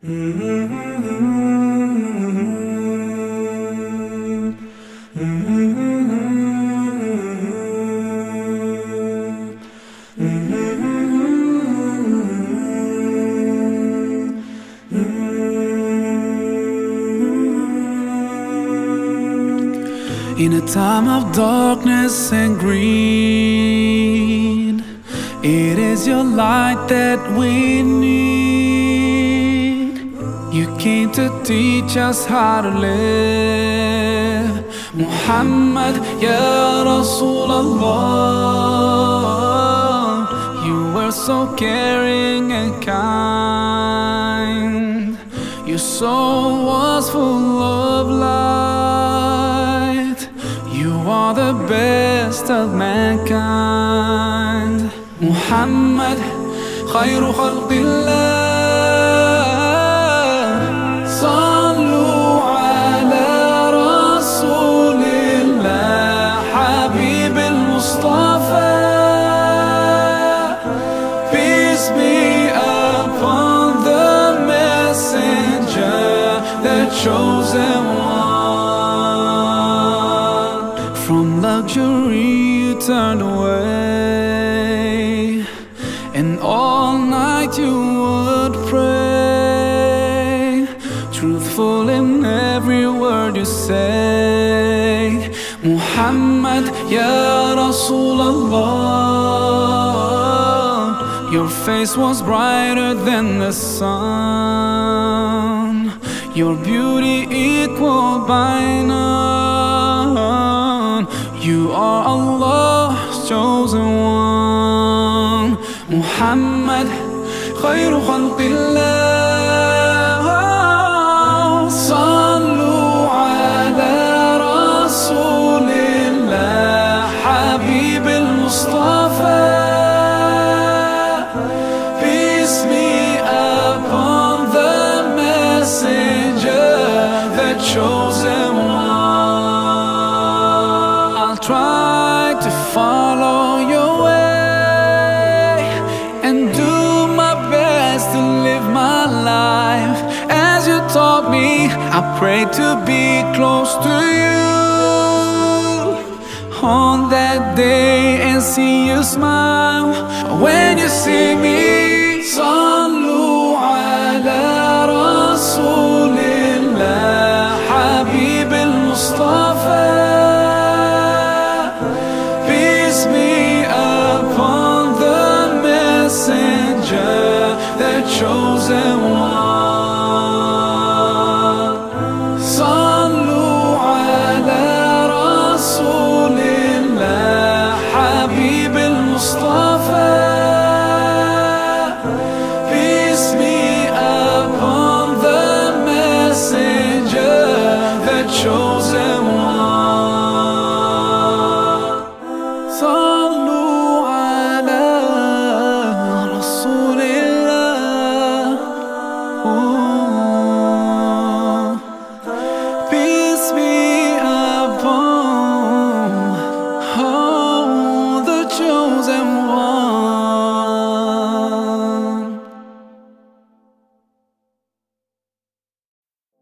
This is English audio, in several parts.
In a time of darkness and greed, it is your light that we need. You came to teach us how to live. Muhammad, Ya Rasulallah, you were so caring and kind. Your soul was full of light. You are the best of mankind. Muhammad, خير خلق الله chosen one. From luxury you turned away, and all night you would pray. Truthful in every word you say, Muhammad, Ya Rasulallah. Your face was brighter than the sun, your beauty equal by none. You are Allah's chosen one, Muhammad, خير خلق الله. Try to follow your way and do my best to live my life as you taught me. I pray to be close to you on that day and see you smile when you see me. The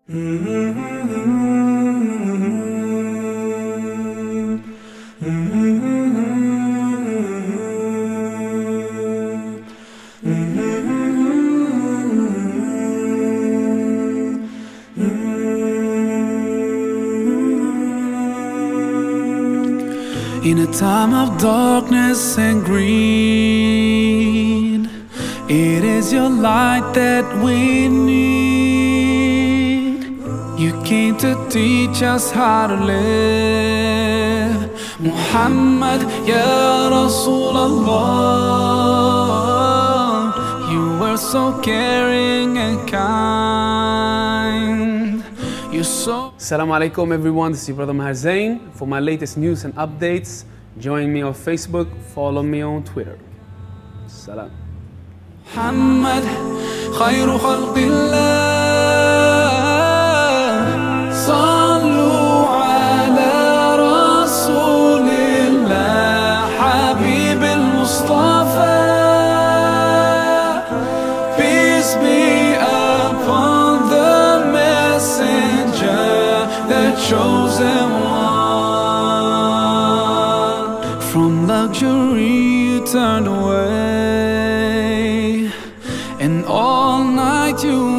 In a time of darkness and greed, it is your light that we need. You came to teach us how to live. Muhammad, Ya Rasulallah, you were so caring and kind. You're so Assalamu alaikum everyone, this is your brother Maher Zain. For my latest news and updates, join me on Facebook, follow me on Twitter. Salam. محمد خير خلق الله chosen one. From luxury you turned away. And all night you